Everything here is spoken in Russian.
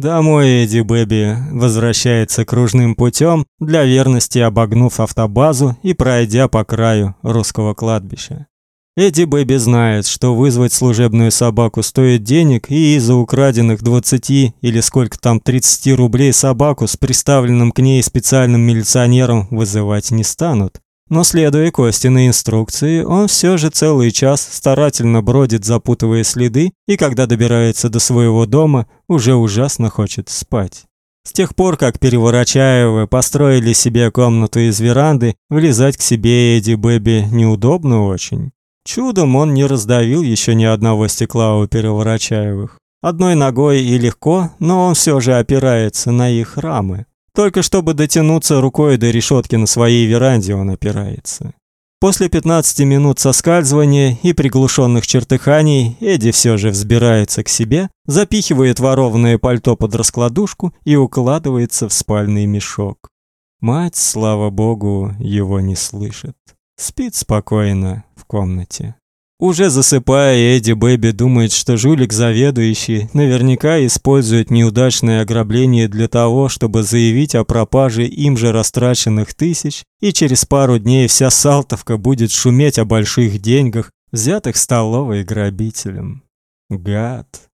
Домой Эдди Бэби возвращается кружным путем, для верности обогнув автобазу и пройдя по краю русского кладбища. Эдди Бэби знает, что вызвать служебную собаку стоит денег, и из-за украденных 20 или сколько там 30 рублей собаку с приставленным к ней специальным милиционером вызывать не станут. Но следуя Костиной инструкции, он все же целый час старательно бродит, запутывая следы, и когда добирается до своего дома, уже ужасно хочет спать. С тех пор, как Переворачаевы построили себе комнату из веранды, влезать к себе Эдди Бэби неудобно очень. Чудом он не раздавил еще ни одного стекла у Переворачаевых. Одной ногой и легко, но он все же опирается на их рамы. Только чтобы дотянуться рукой до решетки на своей веранде он опирается. После 15 минут соскальзывания и приглушенных чертыханий Эдди все же взбирается к себе, запихивает ворованное пальто под раскладушку и укладывается в спальный мешок. Мать, слава богу, его не слышит. Спит спокойно в комнате. Уже засыпая, Эдди Бэби думает, что жулик заведующий наверняка использует неудачное ограбление для того, чтобы заявить о пропаже им же растраченных тысяч, и через пару дней вся Салтовка будет шуметь о больших деньгах, взятых столовой грабителем. Гад.